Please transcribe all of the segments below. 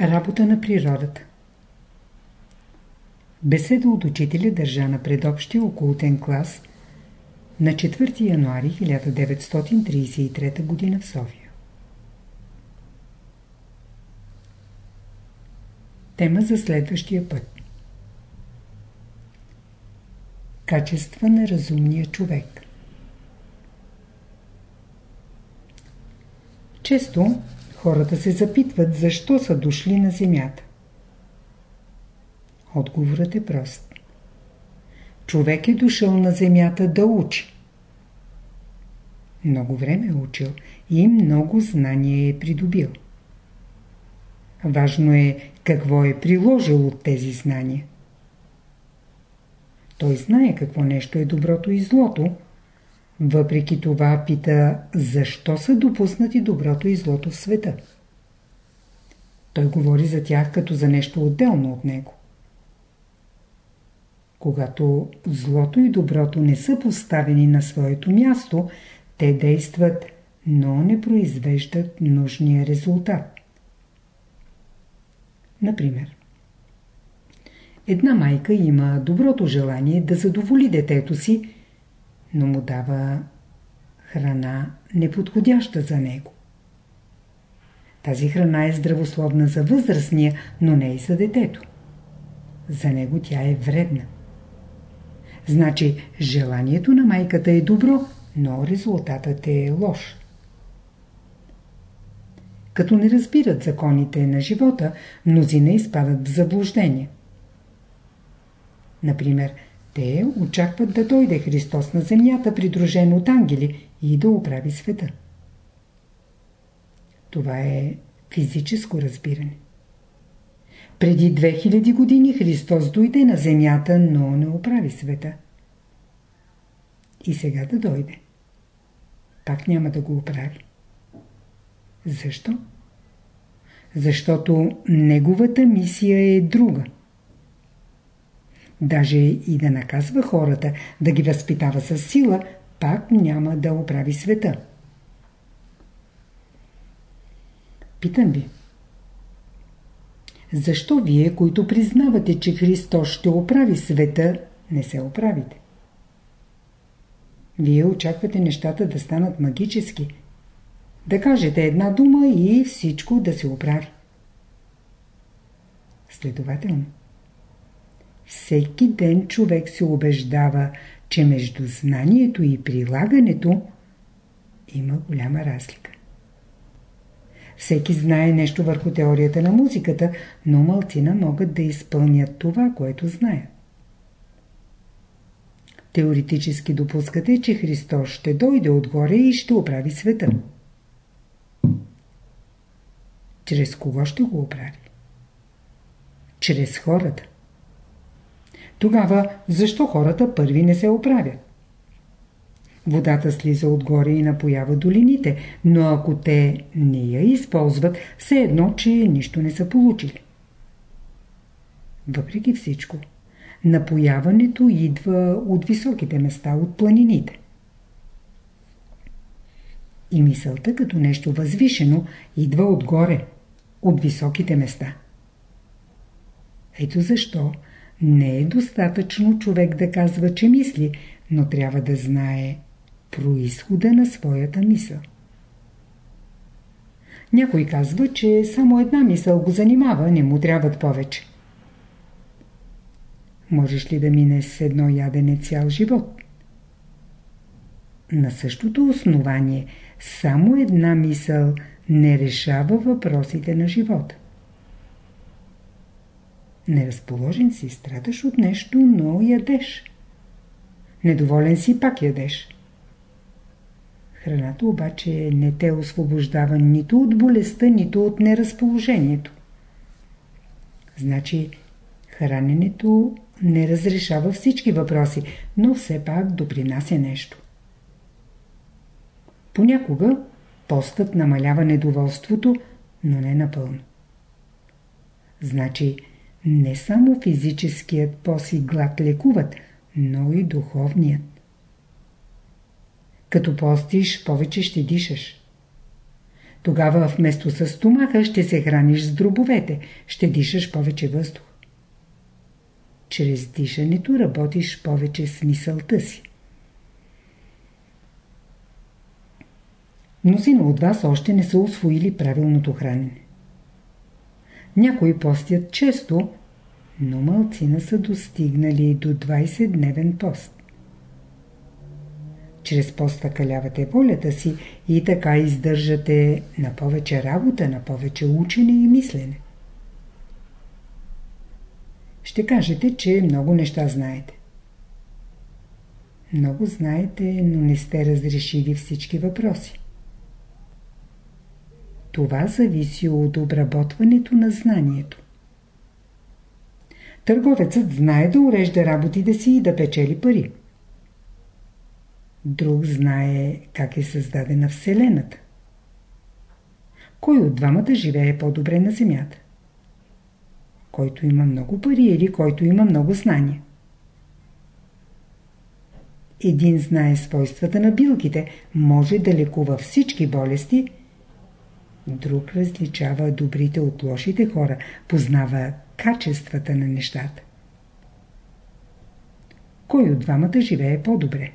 Работа на природата Беседа от учителя държа на предобщия окултен клас на 4 януари 1933 г. в София. Тема за следващия път Качества на разумния човек Често хората се запитват защо са дошли на земята. Отговорът е прост. Човек е дошъл на земята да учи. Много време е учил и много знания е придобил. Важно е какво е приложил от тези знания. Той знае какво нещо е доброто и злото, въпреки това пита защо са допуснати доброто и злото в света. Той говори за тях като за нещо отделно от него. Когато злото и доброто не са поставени на своето място, те действат, но не произвеждат нужния резултат. Например, една майка има доброто желание да задоволи детето си, но му дава храна неподходяща за него. Тази храна е здравословна за възрастния, но не и за детето. За него тя е вредна. Значи желанието на майката е добро, но резултатът е лош. Като не разбират законите на живота, мнозина изпадат в заблуждение. Например, те очакват да дойде Христос на земята, придружен от ангели и да оправи света. Това е физическо разбиране. Преди 2000 години Христос дойде на земята, но не оправи света. И сега да дойде. Пак няма да го оправи. Защо? Защото неговата мисия е друга. Даже и да наказва хората, да ги възпитава с сила, пак няма да оправи света. Питам ви. Защо вие, които признавате, че Христос ще оправи света, не се оправите? Вие очаквате нещата да станат магически. Да кажете една дума и всичко да се оправи. Следователно, всеки ден човек се убеждава, че между знанието и прилагането има голяма разлика. Всеки знае нещо върху теорията на музиката, но малцина могат да изпълнят това, което знаят. Теоретически допускате, че Христос ще дойде отгоре и ще оправи света. Чрез кого ще го оправи? Чрез хората. Тогава защо хората първи не се оправят? Водата слиза отгоре и напоява долините, но ако те не я използват, все едно, че нищо не са получили. Въпреки всичко, напояването идва от високите места, от планините. И мисълта като нещо възвишено идва отгоре, от високите места. Ето защо не е достатъчно човек да казва, че мисли, но трябва да знае происхода на своята мисъл. Някой казва, че само една мисъл го занимава, не му трябват повече. Можеш ли да минеш с едно ядене цял живот? На същото основание само една мисъл не решава въпросите на живота. Неразположен си, страдаш от нещо, но ядеш. Недоволен си, пак ядеш. Храната обаче не те освобождава нито от болестта, нито от неразположението. Значи, храненето не разрешава всички въпроси, но все пак допринася нещо. Понякога постът намалява недоволството, но не напълно. Значи, не само физическият пост и глад лекуват, но и духовният. Като постиш, повече ще дишаш. Тогава вместо с стомаха ще се храниш с дробовете, ще дишаш повече въздух. Чрез дишането работиш повече с мисълта си. Мнозина от вас още не са освоили правилното хранене. Някои постят често, но малцина са достигнали до 20-дневен пост. Чрез поста калявате волята си и така издържате на повече работа, на повече учене и мислене. Ще кажете, че много неща знаете. Много знаете, но не сте разрешили всички въпроси. Това зависи от обработването на знанието. Търговецът знае да урежда работите си и да печели пари. Друг знае как е създадена Вселената. Кой от двамата живее по-добре на Земята? Който има много пари или който има много знания? Един знае свойствата на билките, може да лекува всички болести, друг различава добрите от лошите хора, познава качествата на нещата. Кой от двамата живее по-добре?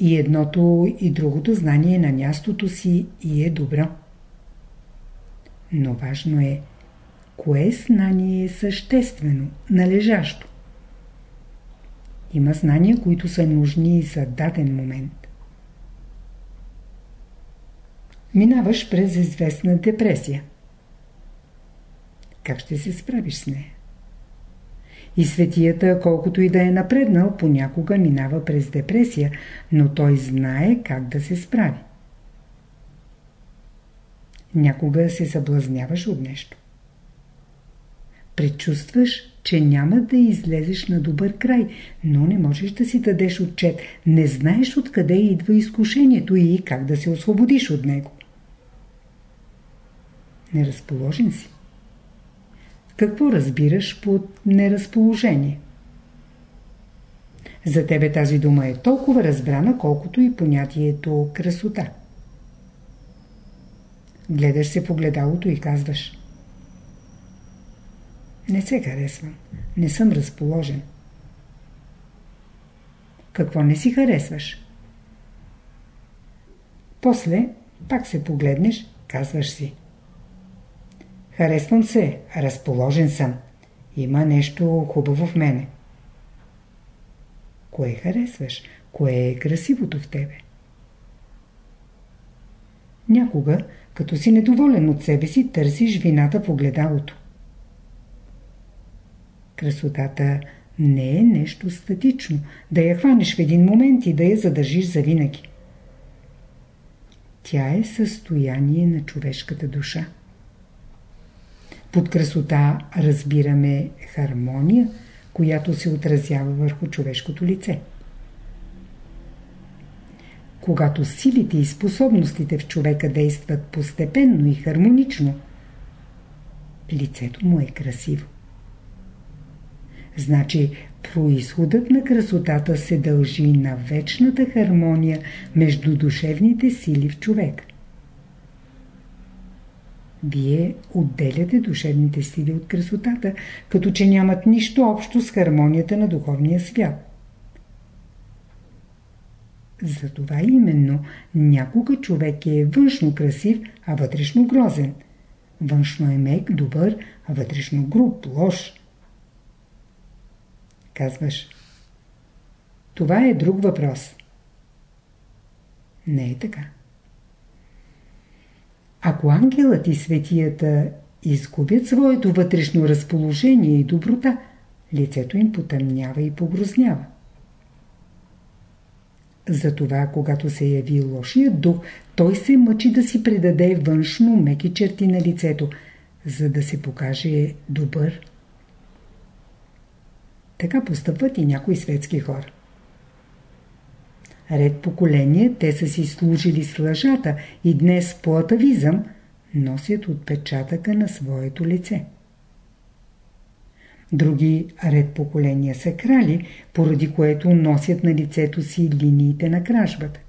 И едното и другото знание на мястото си и е добро. Но важно е, кое знание е съществено, належащо. Има знания, които са нужни за даден момент. Минаваш през известна депресия. Как ще се справиш с нея? И светията, колкото и да е напреднал, понякога минава през депресия, но той знае как да се справи. Някога се съблазняваш от нещо. Предчувстваш, че няма да излезеш на добър край, но не можеш да си дадеш отчет. Не знаеш откъде идва изкушението и как да се освободиш от него. Неразположен си. Какво разбираш под неразположение? За тебе тази дума е толкова разбрана, колкото и понятието красота. Гледаш се по гледалото и казваш Не се харесвам. Не съм разположен. Какво не си харесваш? После пак се погледнеш, казваш си Харесвам се, разположен съм. Има нещо хубаво в мене. Кое харесваш? Кое е красивото в тебе? Някога, като си недоволен от себе си, търсиш вината в огледалото. Красотата не е нещо статично, да я хванеш в един момент и да я задържиш завинаги. Тя е състояние на човешката душа. Под красота разбираме хармония, която се отразява върху човешкото лице. Когато силите и способностите в човека действат постепенно и хармонично, лицето му е красиво. Значи, происходът на красотата се дължи на вечната хармония между душевните сили в човека. Вие отделяте душевните сили от красотата, като че нямат нищо общо с хармонията на духовния свят. Затова именно някога човек е външно красив, а вътрешно грозен. Външно е мек, добър, а вътрешно груб, лош. Казваш, това е друг въпрос. Не е така. Ако ангелът и светията изгубят своето вътрешно разположение и доброта, лицето им потъмнява и погрознява. Затова, когато се яви лошият дух, той се мъчи да си предаде външно меки черти на лицето, за да се покаже добър. Така постъпват и някои светски хора. Ред поколения те са си служили с лъжата и днес по атавизъм носят отпечатъка на своето лице. Други ред поколения са крали, поради което носят на лицето си линиите на кражбата.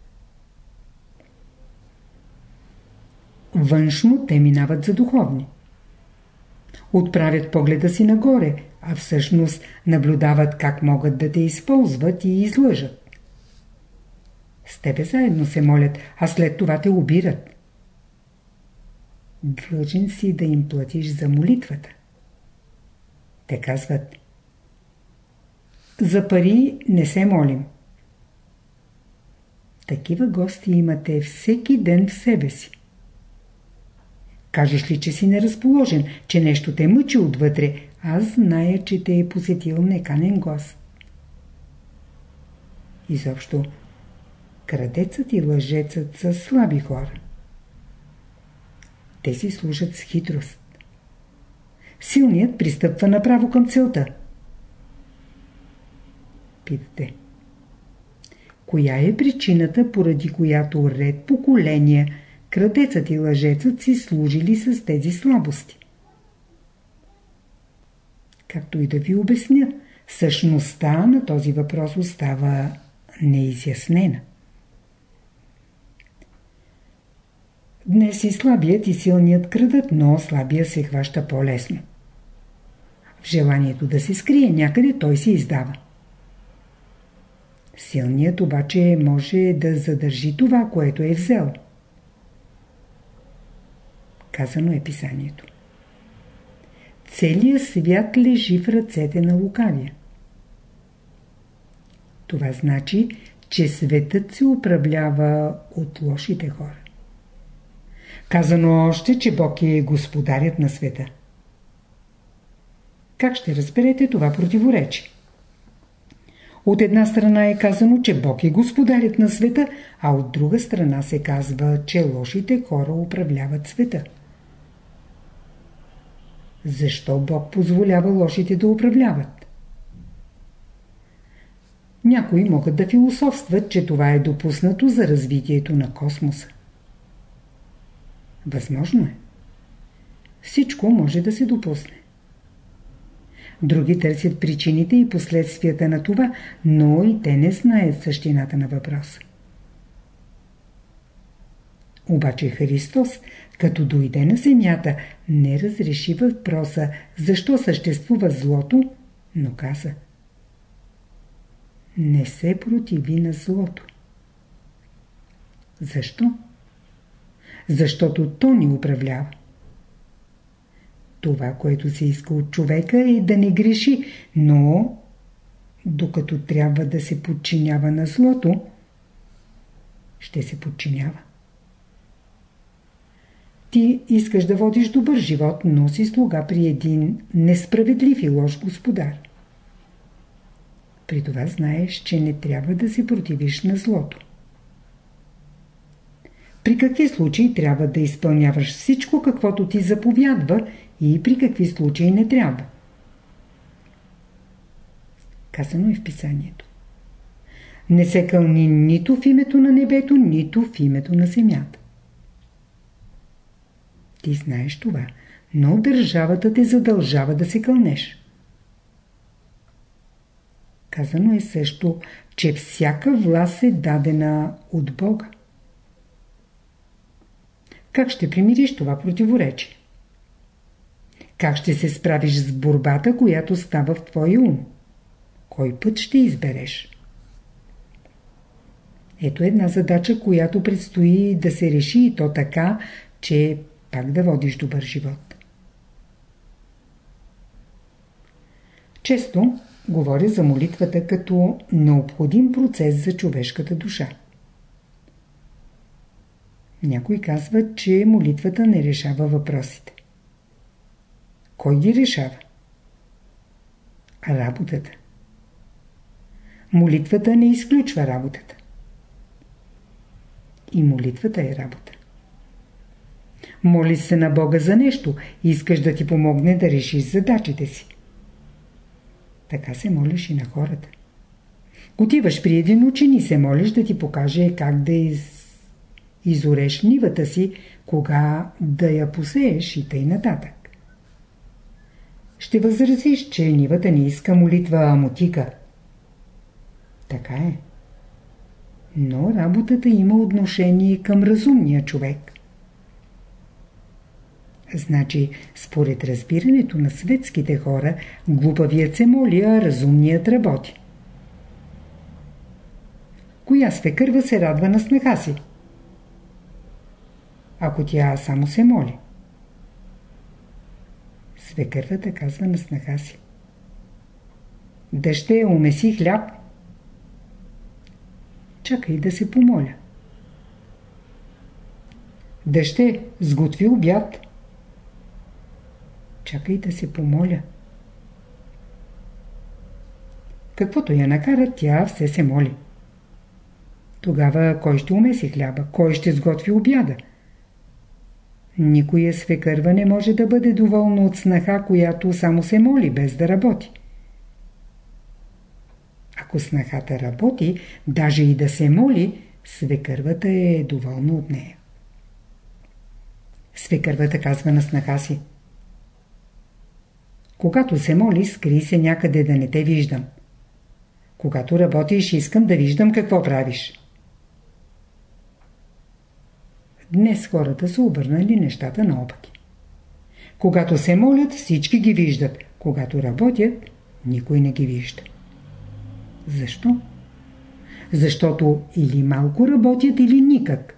външно те минават за духовни. Отправят погледа си нагоре, а всъщност наблюдават как могат да те използват и излъжат. С тебе заедно се молят, а след това те убират. Длъжен си да им платиш за молитвата. Те казват За пари не се молим. Такива гости имате всеки ден в себе си. Кажеш ли, че си неразположен, че нещо те мъчи отвътре, аз зная, че те е посетил неканен гост. Изобщо, крадецът и лъжецът са слаби хора. Те си служат с хитрост. Силният пристъпва направо към целта. Питате. Коя е причината, поради която ред поколения крадецът и лъжецът си служили с тези слабости? Както и да ви обясня, същността на този въпрос остава неизяснена. Днес и слабият и силният крадат, но слабия се хваща по-лесно. В желанието да се скрие някъде той се издава. Силният обаче може да задържи това, което е взел. Казано е писанието. Целият свят лежи в ръцете на лукавия. Това значи, че светът се управлява от лошите хора. Казано още, че Бог е господарят на света. Как ще разберете това противоречие? От една страна е казано, че Бог е господарят на света, а от друга страна се казва, че лошите хора управляват света. Защо Бог позволява лошите да управляват? Някои могат да философстват, че това е допуснато за развитието на космоса. Възможно е. Всичко може да се допусне. Други търсят причините и последствията на това, но и те не знаят същината на въпроса. Обаче Христос, като дойде на земята, не разреши въпроса защо съществува злото, но каза Не се противи на злото. Защо? Защото то ни управлява. Това, което се иска от човека е да не греши, но докато трябва да се подчинява на злото, ще се подчинява. Ти искаш да водиш добър живот, но си слуга при един несправедлив и лош господар. При това знаеш, че не трябва да се противиш на злото. При какви случаи трябва да изпълняваш всичко, каквото ти заповядва и при какви случаи не трябва. Казано е в писанието. Не се кълни нито в името на небето, нито в името на земята. Ти знаеш това, но държавата те задължава да се кълнеш. Казано е също, че всяка власт е дадена от Бога. Как ще примириш това противоречие? Как ще се справиш с борбата, която става в твоя ум? Кой път ще избереш? Ето една задача, която предстои да се реши и то така, че пак да водиш добър живот. Често говоря за молитвата като необходим процес за човешката душа. Някой казва, че молитвата не решава въпросите. Кой ги решава? Работата. Молитвата не изключва работата. И молитвата е работа. Моли се на Бога за нещо, искаш да ти помогне да решиш задачите си. Така се молиш и на хората. Отиваш при един учен и се молиш да ти покаже как да из... изореш нивата си, кога да я посееш и тъй нататък. Ще възразиш, че нивата не иска молитва, а мотика. Така е. Но работата има отношение към разумния човек. Значи, според разбирането на светските хора, глупавият се моли, а разумният работи. Коя свекърва се радва на снаха си? Ако тя само се моли. Свекървата казва на снаха си. Дъще, умеси хляб. Чакай да се помоля. Дъще, сготви обяд. Чакай да се помоля. Каквото я накара, тя все се моли. Тогава кой ще умеси хляба? Кой ще сготви обяда? Никоя свекърва не може да бъде доволна от снаха, която само се моли, без да работи. Ако снахата работи, даже и да се моли, свекървата е доволна от нея. Свекървата казва на снаха си. Когато се моли, скри се някъде да не те виждам. Когато работиш, искам да виждам какво правиш. Днес хората са обърнали нещата наопаки. Когато се молят, всички ги виждат. Когато работят, никой не ги вижда. Защо? Защото или малко работят, или никак.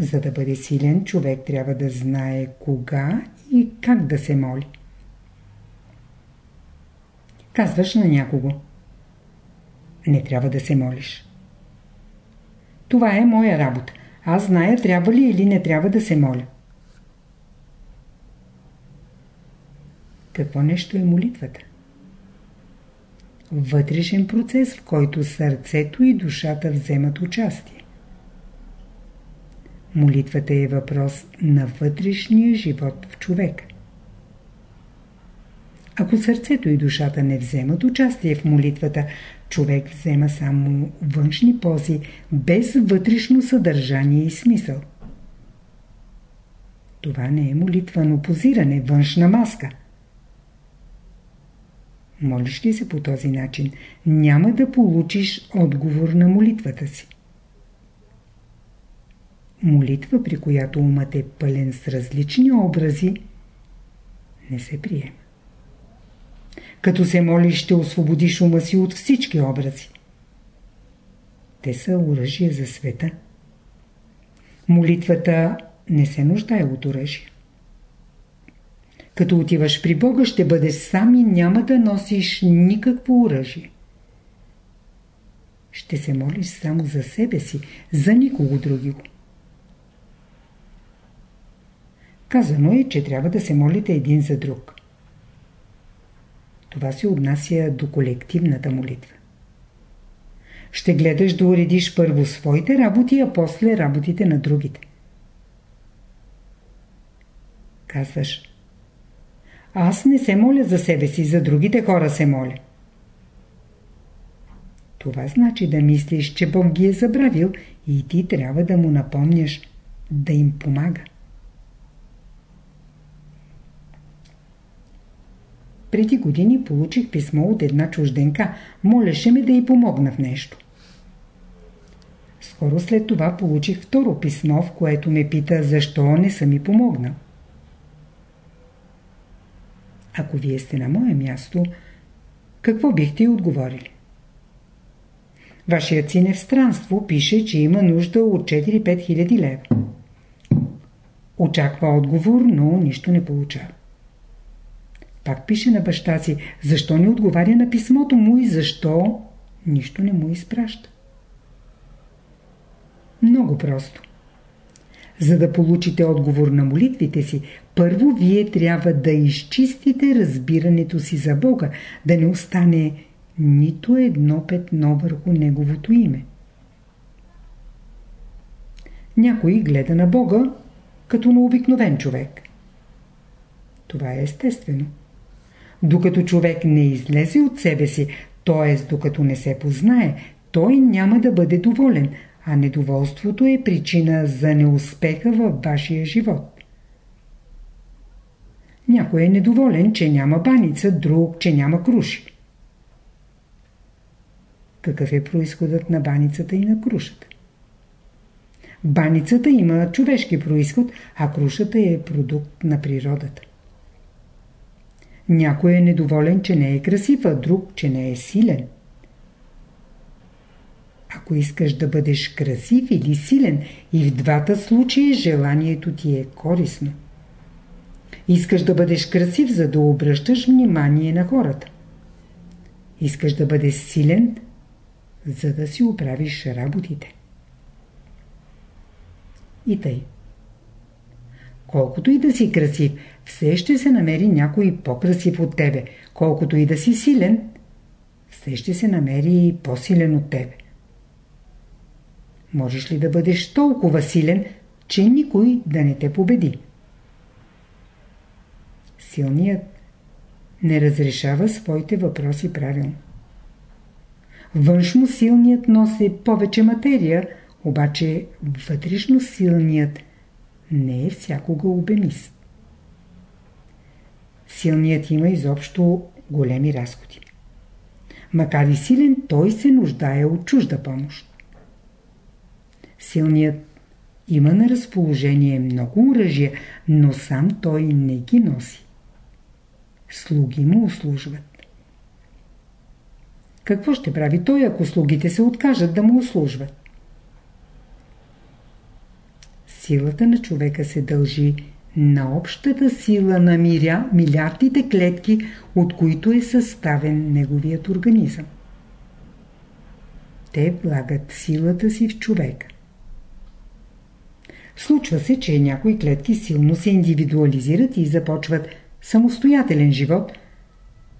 За да бъде силен, човек трябва да знае кога и как да се моли. Казваш на някого. Не трябва да се молиш. Това е моя работа. Аз зная трябва ли или не трябва да се моля. Какво нещо е молитвата? Вътрешен процес, в който сърцето и душата вземат участие. Молитвата е въпрос на вътрешния живот в човека. Ако сърцето и душата не вземат участие в молитвата, човек взема само външни пози, без вътрешно съдържание и смисъл. Това не е молитвано позиране, външна маска. Молиш ли се по този начин, няма да получиш отговор на молитвата си. Молитва, при която умът е пълен с различни образи, не се приема. Като се молиш, ще освободиш ума си от всички образи. Те са оръжие за света. Молитвата не се нуждае от оръжие. Като отиваш при Бога, ще бъдеш сам и няма да носиш никакво оръжие. Ще се молиш само за себе си, за никого другиго. Казано е, че трябва да се молите един за друг. Това се отнася до колективната молитва. Ще гледаш да уредиш първо своите работи, а после работите на другите. Казваш Аз не се моля за себе си, за другите хора се моля. Това значи да мислиш, че Бог ги е забравил и ти трябва да му напомняш, да им помага. Преди години получих писмо от една чужденка. Молеше ме да й помогна в нещо. Скоро след това получих второ писмо, в което ме пита защо не съм ми помогнал. Ако вие сте на мое място, какво бихте й отговорили? Вашият син е в странство, пише, че има нужда от 4-5 хиляди лева. Очаква отговор, но нищо не получава. Пак пише на баща си, защо не отговаря на писмото му и защо нищо не му изпраща. Много просто. За да получите отговор на молитвите си, първо вие трябва да изчистите разбирането си за Бога, да не остане нито едно петно върху Неговото име. Някой гледа на Бога като на обикновен човек. Това е естествено. Докато човек не излезе от себе си, т.е. докато не се познае, той няма да бъде доволен, а недоволството е причина за неуспеха във вашия живот. Някой е недоволен, че няма баница, друг, че няма круши. Какъв е происходът на баницата и на крушата? Баницата има човешки происход, а крушата е продукт на природата. Някой е недоволен, че не е красив, а друг, че не е силен. Ако искаш да бъдеш красив или силен, и в двата случая желанието ти е корисно. Искаш да бъдеш красив, за да обръщаш внимание на хората. Искаш да бъдеш силен, за да си оправиш работите. И тъй. Колкото и да си красив, все ще се намери някой по-красив от тебе. Колкото и да си силен, все ще се намери по-силен от тебе. Можеш ли да бъдеш толкова силен, че никой да не те победи? Силният не разрешава своите въпроси правилно. Външно силният носи повече материя, обаче вътрешно силният не е всякога обемист. Силният има изобщо големи разходи. Макар и силен, той се нуждае от чужда помощ. Силният има на разположение много оръжия, но сам той не ги носи. Слуги му услужват. Какво ще прави той, ако слугите се откажат да му услужват? Силата на човека се дължи на общата сила на миря, милиардите клетки, от които е съставен неговият организъм. Те влагат силата си в човека. Случва се, че някои клетки силно се индивидуализират и започват самостоятелен живот.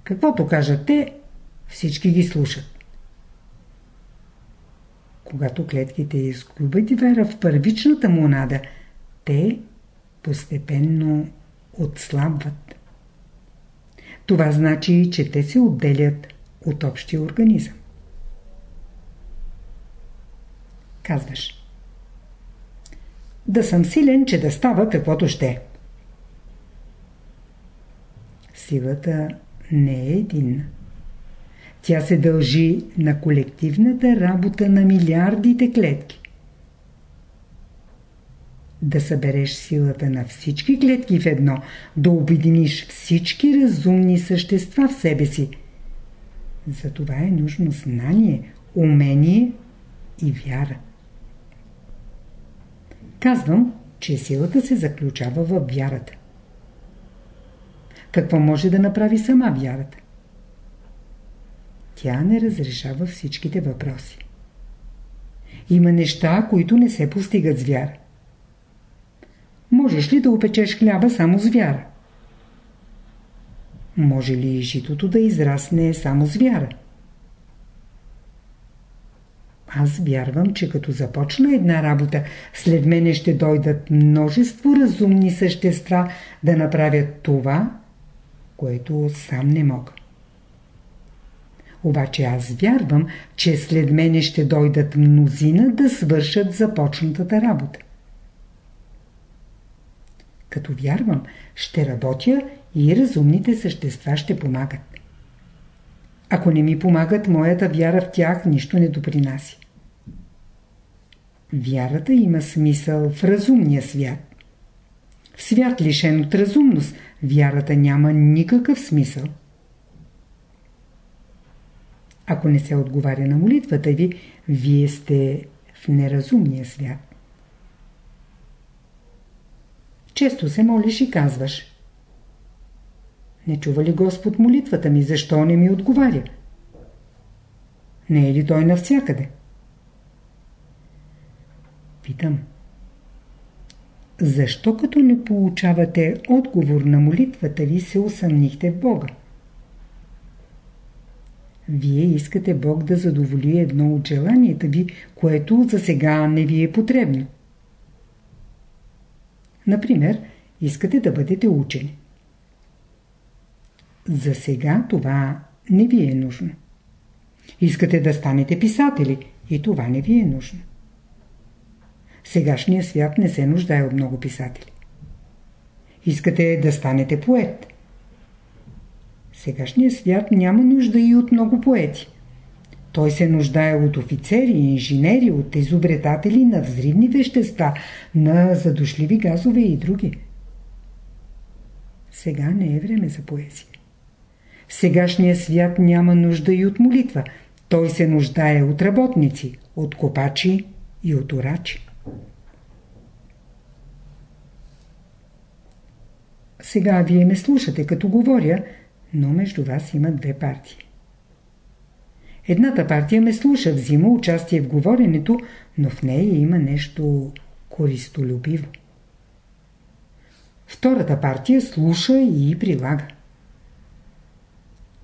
Каквото кажат те, всички ги слушат. Когато клетките изгубят вера в първичната монада, те постепенно отслабват. Това значи, че те се отделят от общия организъм. Казваш. Да съм силен, че да става каквото ще. Силата не е единна. Тя се дължи на колективната работа на милиардите клетки. Да събереш силата на всички клетки в едно, да обединиш всички разумни същества в себе си. За това е нужно знание, умение и вяра. Казвам, че силата се заключава в вярата. Какво може да направи сама вярата? Тя не разрешава всичките въпроси. Има неща, които не се постигат с вяра. Можеш ли да опечеш хляба само с вяра? Може ли житото да израсне само с вяра? Аз вярвам, че като започна една работа, след мене ще дойдат множество разумни същества да направят това, което сам не мога. Обаче аз вярвам, че след мене ще дойдат мнозина да свършат започнатата работа. Като вярвам, ще работя и разумните същества ще помагат. Ако не ми помагат, моята вяра в тях нищо не допринася. Вярата има смисъл в разумния свят. В свят лишен от разумност, вярата няма никакъв смисъл. Ако не се отговаря на молитвата ви, вие сте в неразумния свят. Често се молиш и казваш Не чува ли Господ молитвата ми? Защо не ми отговаря? Не е ли Той навсякъде? Питам. Защо като не получавате отговор на молитвата ви се усъмнихте в Бога? Вие искате Бог да задоволи едно от желанията ви, което за сега не ви е потребно. Например, искате да бъдете учени. За сега това не ви е нужно. Искате да станете писатели и това не ви е нужно. Сегашният свят не се нуждае от много писатели. Искате да станете поет сегашният свят няма нужда и от много поети. Той се нуждае от офицери, инженери, от изобретатели на взривни вещества, на задушливи газове и други. Сега не е време за поезия. В сегашния свят няма нужда и от молитва. Той се нуждае от работници, от копачи и от орачи. Сега вие ме слушате като говоря, но между вас има две партии. Едната партия ме слуша, взима участие в говоренето, но в нея има нещо користолюбиво. Втората партия слуша и прилага.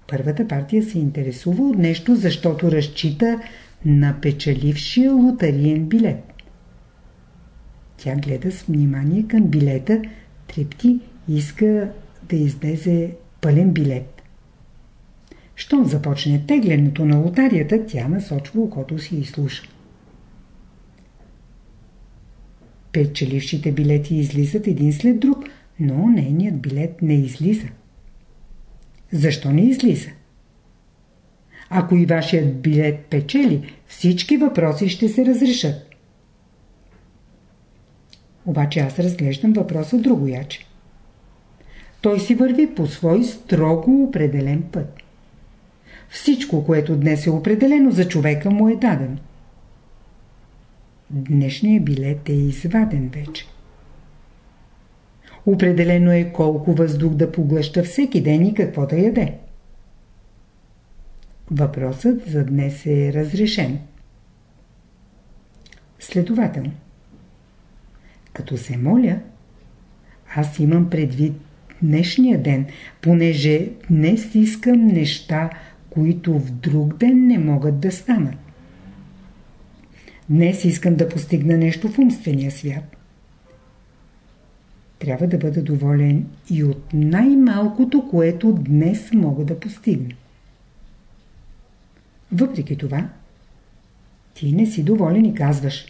Първата партия се интересува от нещо, защото разчита на печелившия лотариен билет. Тя гледа с внимание към билета, трепти иска да излезе пълен билет. Щом започне теглянето на лотарията, тя насочва окото си и слуша. Печелившите билети излизат един след друг, но нейният билет не излиза. Защо не излиза? Ако и вашият билет печели, всички въпроси ще се разрешат. Обаче аз разглеждам въпроса другояче. Той си върви по свой строго определен път. Всичко, което днес е определено за човека, му е дадено. Днешният билет е изваден вече. Определено е колко въздух да поглъща всеки ден и какво да яде. Въпросът за днес е разрешен. Следователно, като се моля, аз имам предвид днешния ден, понеже днес искам неща, които в друг ден не могат да станат. Днес искам да постигна нещо в умствения свят. Трябва да бъда доволен и от най-малкото, което днес мога да постигна. Въпреки това, ти не си доволен и казваш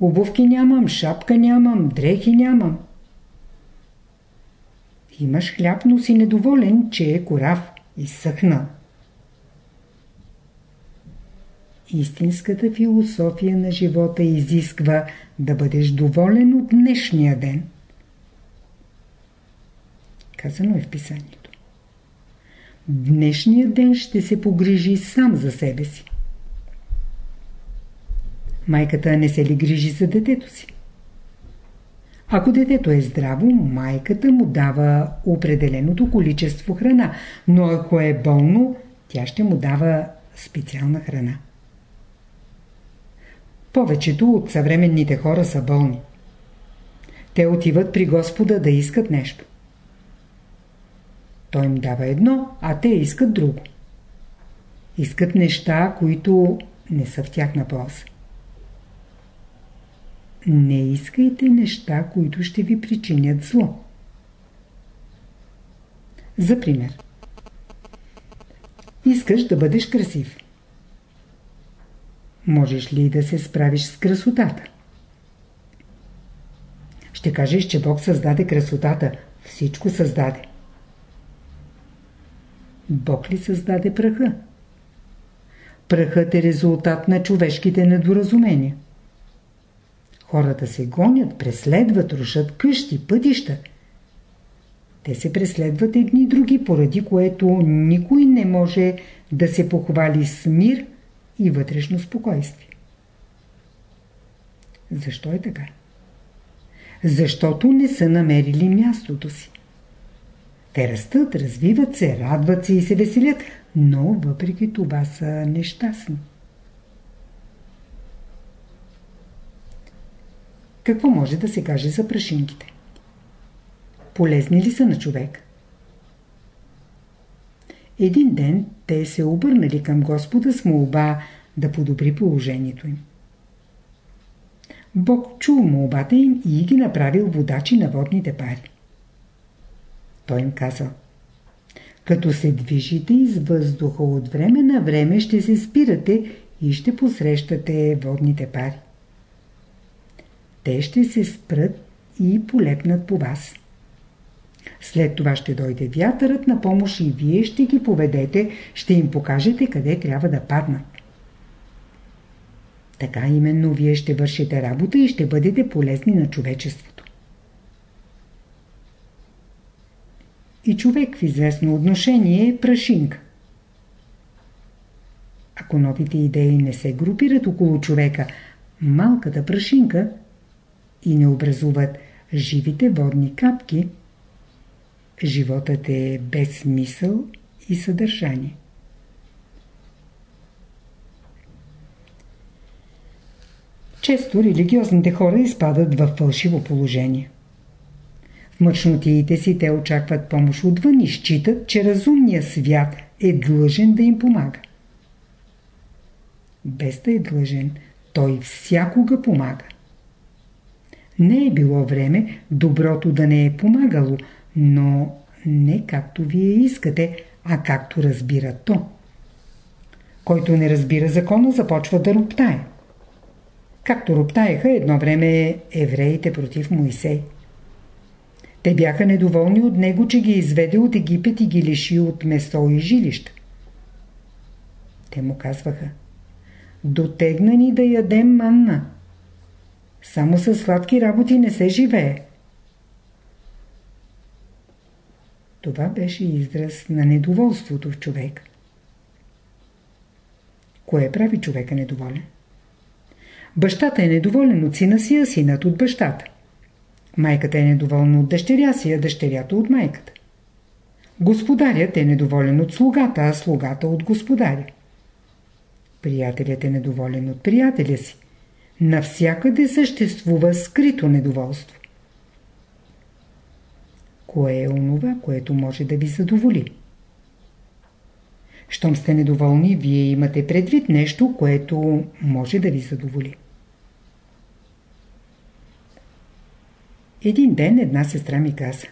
Обувки нямам, шапка нямам, дрехи нямам. Имаш хляб, но си недоволен, че е корав и съхна. Истинската философия на живота изисква да бъдеш доволен от днешния ден. Казано е в писанието. Днешният ден ще се погрижи сам за себе си. Майката не се ли грижи за детето си? Ако детето е здраво, майката му дава определеното количество храна, но ако е болно, тя ще му дава специална храна. Повечето от съвременните хора са болни. Те отиват при Господа да искат нещо. Той им дава едно, а те искат друго. Искат неща, които не са в тяхна полза. Не искайте неща, които ще ви причинят зло. За пример. Искаш да бъдеш красив. Можеш ли да се справиш с красотата? Ще кажеш, че Бог създаде красотата. Всичко създаде. Бог ли създаде праха? Прахът е резултат на човешките недоразумения. Хората се гонят, преследват, рушат къщи, пътища. Те се преследват едни други, поради което никой не може да се похвали с мир и вътрешно спокойствие. Защо е така? Защото не са намерили мястото си. Те растат, развиват се, радват се и се веселят, но въпреки това са нещастни. Какво може да се каже за прашинките? Полезни ли са на човек? Един ден те се обърнали към Господа с молба да подобри положението им. Бог чул молбата им и ги направил водачи на водните пари. Той им казал Като се движите из въздуха от време на време ще се спирате и ще посрещате водните пари те ще се спрат и полепнат по вас. След това ще дойде вятърът на помощ и вие ще ги поведете, ще им покажете къде трябва да паднат. Така именно вие ще вършите работа и ще бъдете полезни на човечеството. И човек в известно отношение е прашинка. Ако новите идеи не се групират около човека, малката прашинка и не образуват живите водни капки, животът е без смисъл и съдържание. Често религиозните хора изпадат в фалшиво положение. В мъчнотиите си те очакват помощ отвън и считат, че разумният свят е длъжен да им помага. Без да е длъжен, той всякога помага. Не е било време доброто да не е помагало, но не както вие искате, а както разбира то. Който не разбира закона, започва да роптае. Както роптаеха едно време евреите против Моисей. Те бяха недоволни от него, че ги изведе от Египет и ги лиши от месо и жилища. Те му казваха Дотегна ни да ядем манна. Само с сладки работи не се живее. Това беше израз на недоволството в човек. Кое прави човека недоволен? Бащата е недоволен от сина си, а синът от бащата. Майката е недоволна от дъщеря си, а дъщерята от майката. Господарят е недоволен от слугата, а слугата от господаря. Приятелят е недоволен от приятеля си. Навсякъде съществува скрито недоволство. Кое е онова, което може да ви задоволи? Щом сте недоволни, вие имате предвид нещо, което може да ви задоволи. Един ден една сестра ми каза.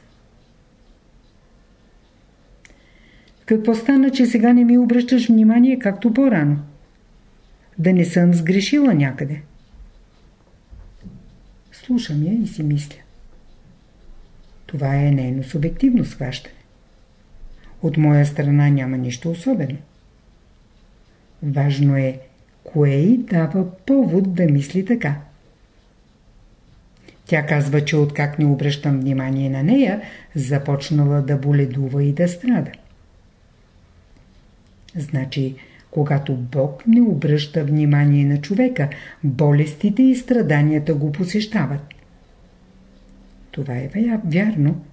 Какво стана, че сега не ми обръщаш внимание, както по-рано? Да не съм сгрешила някъде. Слушам я и си мисля. Това е нейно субективно схващане. От моя страна няма нищо особено. Важно е, кое и дава повод да мисли така. Тя казва, че откак не обръщам внимание на нея, започнала да боледува и да страда. Значи, когато Бог не обръща внимание на човека, болестите и страданията го посещават. Това е вярно.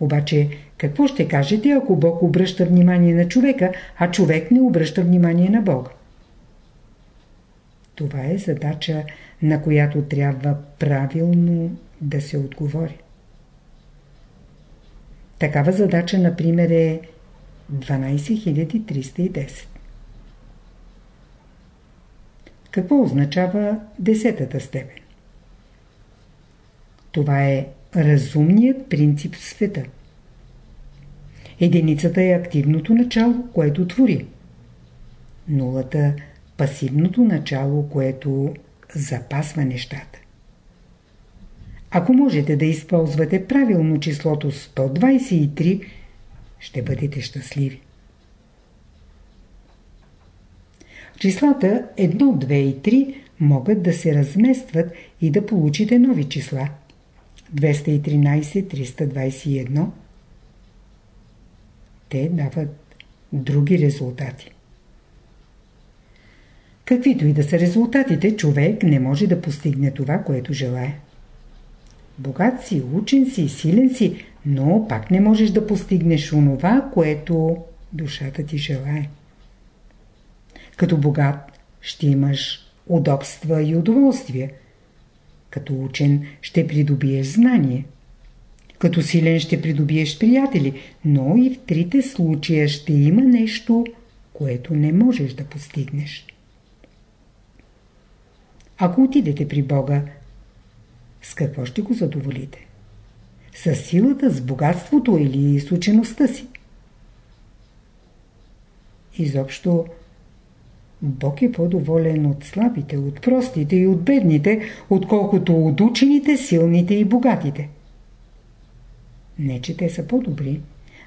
Обаче, какво ще кажете, ако Бог обръща внимание на човека, а човек не обръща внимание на Бога? Това е задача, на която трябва правилно да се отговори. Такава задача, например, е 12310. Какво означава десетата степен? Това е разумният принцип в света. Единицата е активното начало, което твори. Нулата – пасивното начало, което запасва нещата. Ако можете да използвате правилно числото 123, ще бъдете щастливи. Числата 1, 2 и 3 могат да се разместват и да получите нови числа. 213, 321. Те дават други резултати. Каквито и да са резултатите, човек не може да постигне това, което желая. Богат си, учен си, силен си, но пак не можеш да постигнеш онова, което душата ти желае. Като богат ще имаш удобства и удоволствия. Като учен ще придобиеш знание. Като силен ще придобиеш приятели, но и в трите случая ще има нещо, което не можеш да постигнеш. Ако отидете при Бога, с какво ще го задоволите? С силата, с богатството или с учеността си? Изобщо, Бог е по-доволен от слабите, от простите и от бедните, отколкото от учените, силните и богатите. Не, че те са по-добри,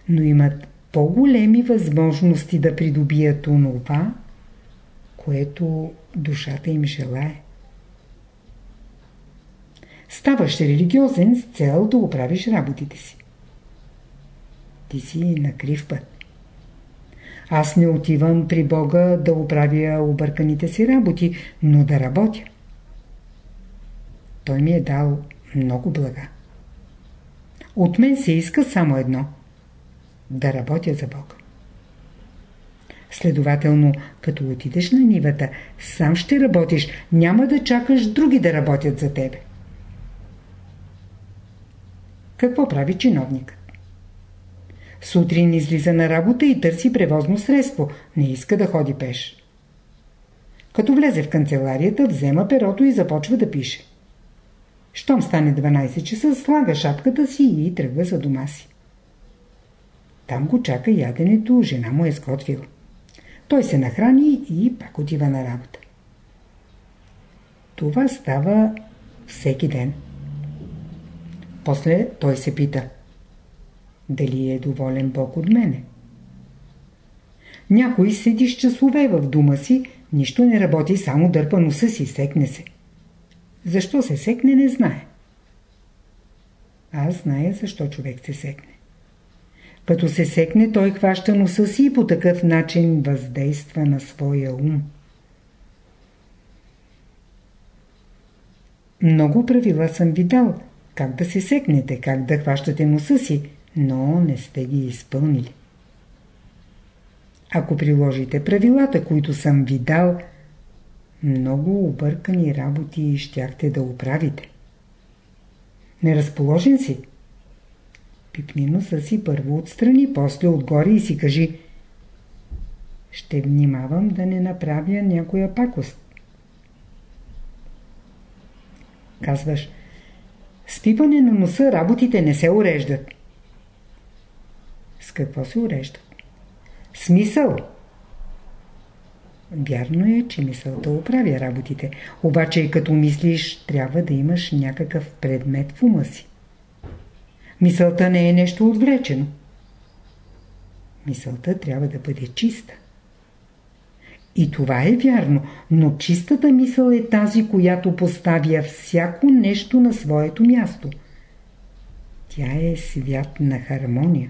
но имат по-големи възможности да придобият онова, което душата им желае. Ставаш религиозен с цел да оправиш работите си. Ти си на крив път. Аз не отивам при Бога да оправя обърканите си работи, но да работя. Той ми е дал много блага. От мен се иска само едно – да работя за Бога. Следователно, като отидеш на нивата, сам ще работиш, няма да чакаш други да работят за тебе. Какво прави чиновникът? Сутрин излиза на работа и търси превозно средство. Не иска да ходи пеш. Като влезе в канцеларията, взема перото и започва да пише. Щом стане 12 часа, слага шапката си и тръгва за дома си. Там го чака яденето, жена му е сготвила. Той се нахрани и пак отива на работа. Това става всеки ден. После той се пита. Дали е доволен Бог от мене? Някой седи с часове в дома си, нищо не работи, само дърпа носа си, секне се. Защо се секне, не знае. Аз зная защо човек се секне. Като се секне, той хваща носа си и по такъв начин въздейства на своя ум. Много правила съм ви дал, как да се секнете, как да хващате носа си, но не сте ги изпълнили. Ако приложите правилата, които съм ви дал, много объркани работи щяхте да оправите. Неразположен си? Пипни носа си първо отстрани, после отгоре и си кажи Ще внимавам да не направя някоя пакост. Казваш С пипане на носа работите не се уреждат. С какво се уреждат? Смисъл. Вярно е, че мисълта оправя работите, обаче и като мислиш, трябва да имаш някакъв предмет в ума си. Мисълта не е нещо отвлечено. Мисълта трябва да бъде чиста. И това е вярно, но чистата мисъл е тази, която поставя всяко нещо на своето място. Тя е свят на хармония.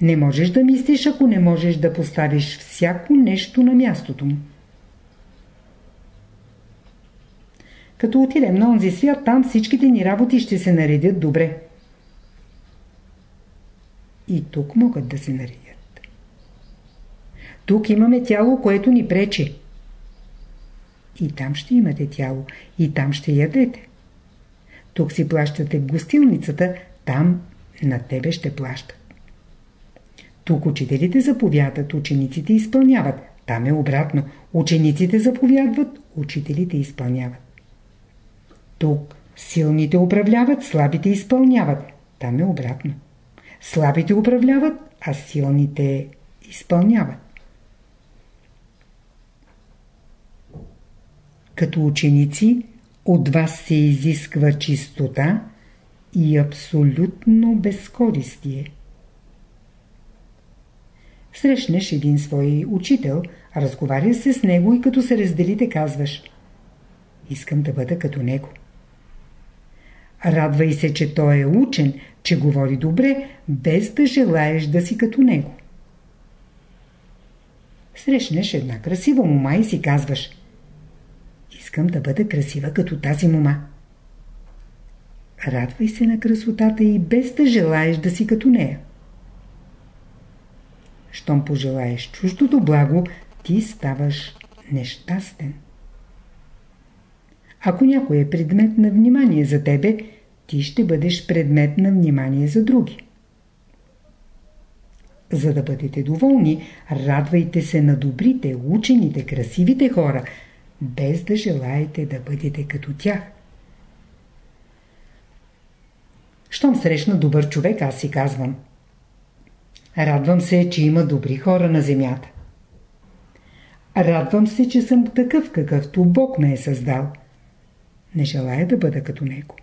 Не можеш да мислиш, ако не можеш да поставиш всяко нещо на мястото му. Като отидем на онзи свят, там всичките ни работи ще се наредят добре. И тук могат да се наредят. Тук имаме тяло, което ни пречи. И там ще имате тяло, и там ще ядете. Тук си плащате в гостилницата, там на тебе ще плащат. Тук учителите заповядат, учениците изпълняват. Там е обратно. Учениците заповядват, учителите изпълняват. Тук силните управляват, слабите изпълняват. Там е обратно. Слабите управляват, а силните изпълняват. Като ученици от вас се изисква чистота и абсолютно безкористие. Срещнеш един свой учител, разговаря се с него и като се разделите казваш Искам да бъда като него. Радвай се, че той е учен, че говори добре, без да желаеш да си като него. Срещнеш една красива мома и си казваш Искам да бъда красива като тази мома. Радвай се на красотата и без да желаеш да си като нея. Щом пожелаеш чуждото благо, ти ставаш нещастен. Ако някой е предмет на внимание за тебе, ти ще бъдеш предмет на внимание за други. За да бъдете доволни, радвайте се на добрите, учените, красивите хора, без да желаете да бъдете като тях. Щом срещна добър човек, аз си казвам – Радвам се, че има добри хора на земята. Радвам се, че съм такъв, какъвто Бог ме е създал. Не желая да бъда като него.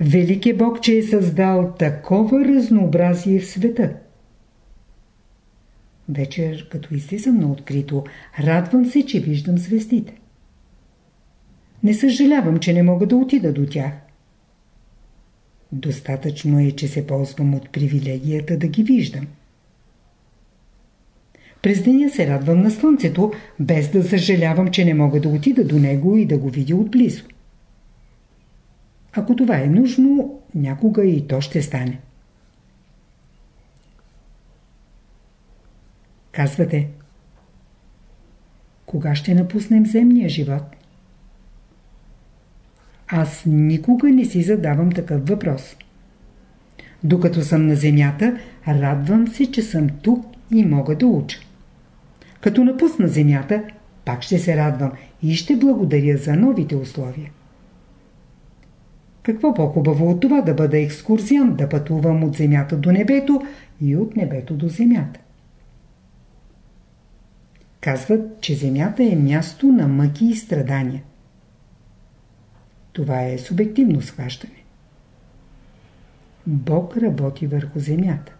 Велик Бог, че е създал такова разнообразие в света. Вечер, като излизам на открито, радвам се, че виждам звездите. Не съжалявам, че не мога да отида до тях. Достатъчно е, че се ползвам от привилегията да ги виждам. През деня се радвам на слънцето, без да съжалявам, че не мога да отида до него и да го видя отблизо. Ако това е нужно, някога и то ще стане. Казвате, кога ще напуснем земния живот? Аз никога не си задавам такъв въпрос. Докато съм на земята, радвам се, че съм тук и мога да уча. Като напусна земята, пак ще се радвам и ще благодаря за новите условия. Какво по-хубаво от това да бъда екскурзиан, да пътувам от земята до небето и от небето до земята? Казват, че земята е място на мъки и страдания. Това е субективно схващане. Бог работи върху земята.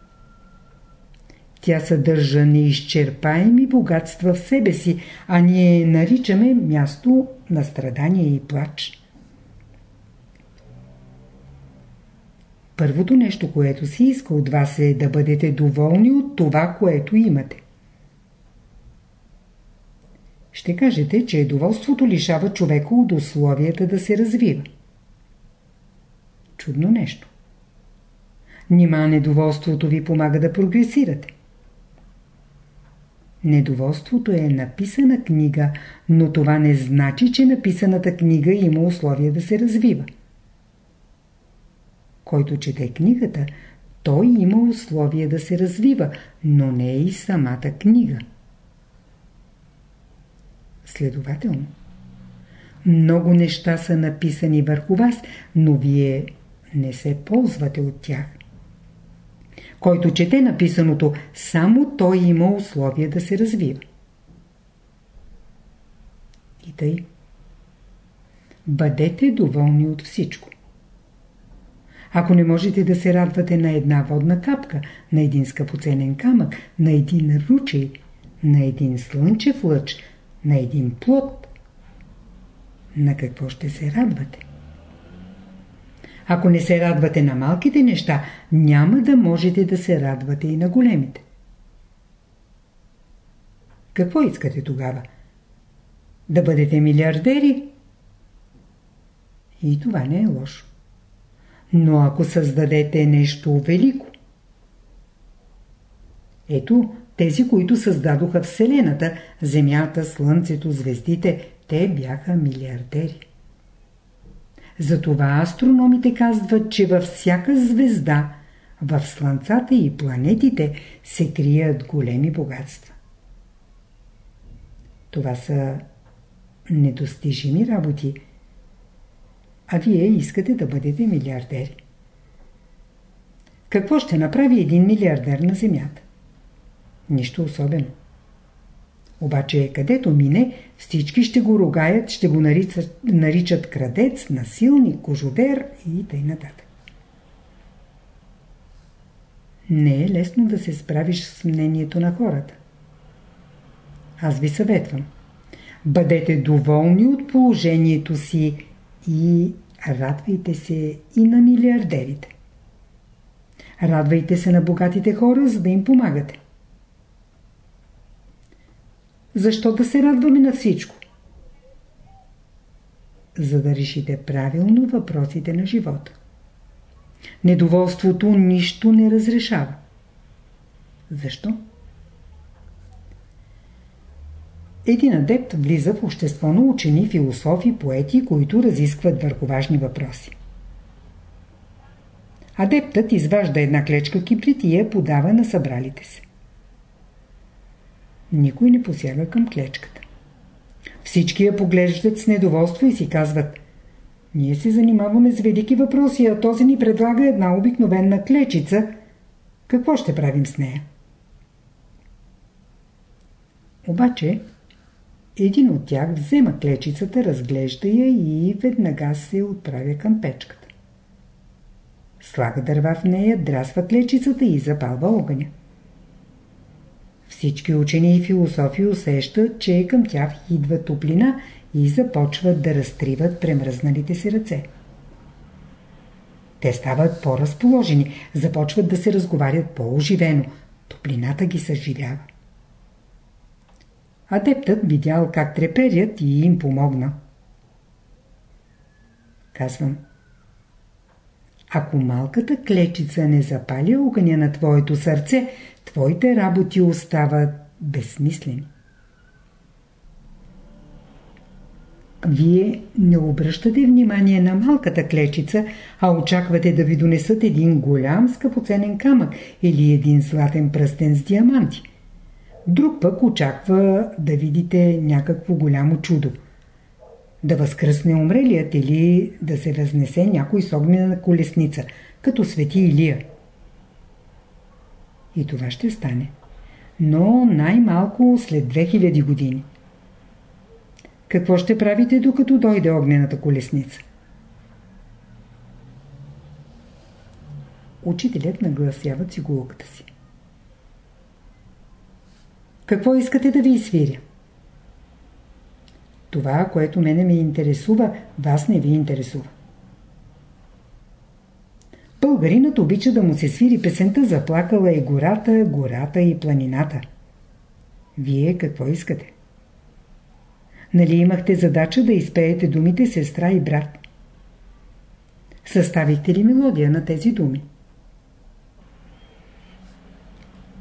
Тя съдържа неизчерпаеми богатства в себе си, а ние наричаме място на страдания и плач. Първото нещо, което си иска от вас е да бъдете доволни от това, което имате. Ще кажете, че доволството лишава човека от условията да се развива. Чудно нещо. Нима недоволството ви помага да прогресирате. Недоволството е написана книга, но това не значи, че написаната книга има условия да се развива. Който чете книгата, той има условия да се развива, но не и самата книга. Следователно, много неща са написани върху вас, но вие не се ползвате от тях. Който чете написаното, само той има условия да се развива. И тъй. Бъдете доволни от всичко. Ако не можете да се радвате на една водна капка, на един скъпоценен камък, на един ручей, на един слънчев лъч, на един плод, на какво ще се радвате? Ако не се радвате на малките неща, няма да можете да се радвате и на големите. Какво искате тогава? Да бъдете милиардери? И това не е лошо. Но ако създадете нещо велико, ето тези, които създадоха Вселената, Земята, Слънцето, звездите, те бяха милиардери. Затова астрономите казват, че във всяка звезда, в Слънцата и планетите се крият големи богатства. Това са недостижими работи, а вие искате да бъдете милиардери. Какво ще направи един милиардер на Земята? Нищо особено. Обаче където мине, всички ще го ругаят, ще го наричат, наричат крадец, насилник, кожодер и т.н. Не е лесно да се справиш с мнението на хората. Аз ви съветвам. Бъдете доволни от положението си и радвайте се и на милиардерите. Радвайте се на богатите хора, за да им помагате. Защо да се радваме на всичко? За да решите правилно въпросите на живота. Недоволството нищо не разрешава. Защо? Един адепт влиза в общество на учени, философи, поети, които разискват върху важни въпроси. Адептът изважда една клечка киприт и я подава на събралите се. Никой не посяга към клечката. Всички я поглеждат с недоволство и си казват Ние се занимаваме с велики въпроси, а този ни предлага една обикновена клечица. Какво ще правим с нея? Обаче, един от тях взема клечицата, разглежда я и веднага се отправя към печката. слага дърва в нея, драсва клечицата и запалва огъня. Всички учени и философи усещат, че към тях идва топлина и започват да разтриват премръзналите си ръце. Те стават по-разположени, започват да се разговарят по-оживено. Топлината ги съживява. Адептът видял как треперят и им помогна. Казвам. Ако малката клечица не запали огъня на твоето сърце, твоите работи остават безсмислени. Вие не обръщате внимание на малката клечица, а очаквате да ви донесат един голям скъпоценен камък или един златен пръстен с диаманти. Друг пък очаква да видите някакво голямо чудо. Да възкръсне умрелият или да се възнесе някой с огнена колесница, като свети Илия. И това ще стане. Но най-малко след 2000 години. Какво ще правите, докато дойде огнената колесница? Учителят нагласява цигулката си. Какво искате да ви изсвиря? Това, което мене ме интересува, вас не ви интересува. Българинът обича да му се свири песента Заплакала е гората, гората и планината. Вие какво искате? Нали имахте задача да изпеете думите сестра и брат? Съставихте ли мелодия на тези думи?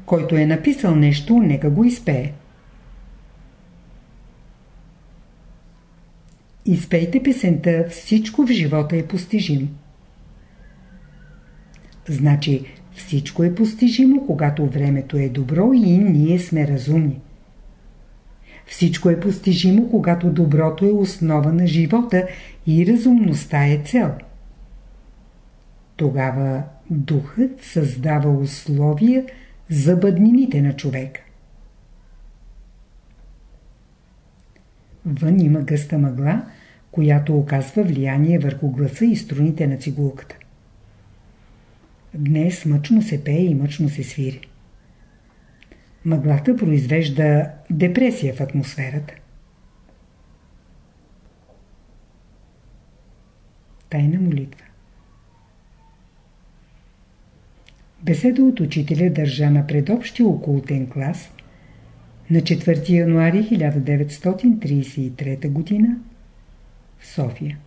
Който е написал нещо, нека го изпее. Изпейте песента «Всичко в живота е постижимо». Значи всичко е постижимо, когато времето е добро и ние сме разумни. Всичко е постижимо, когато доброто е основа на живота и разумността е цел. Тогава духът създава условия за бъднините на човека. Вън има гъста мъгла, която оказва влияние върху гласа и струните на цигулката. Днес мъчно се пее и мъчно се свири. Мъглата произвежда депресия в атмосферата. Тайна молитва Беседа от учителя държа на предобщи окултен клас на 4 януари 1933 г. в София.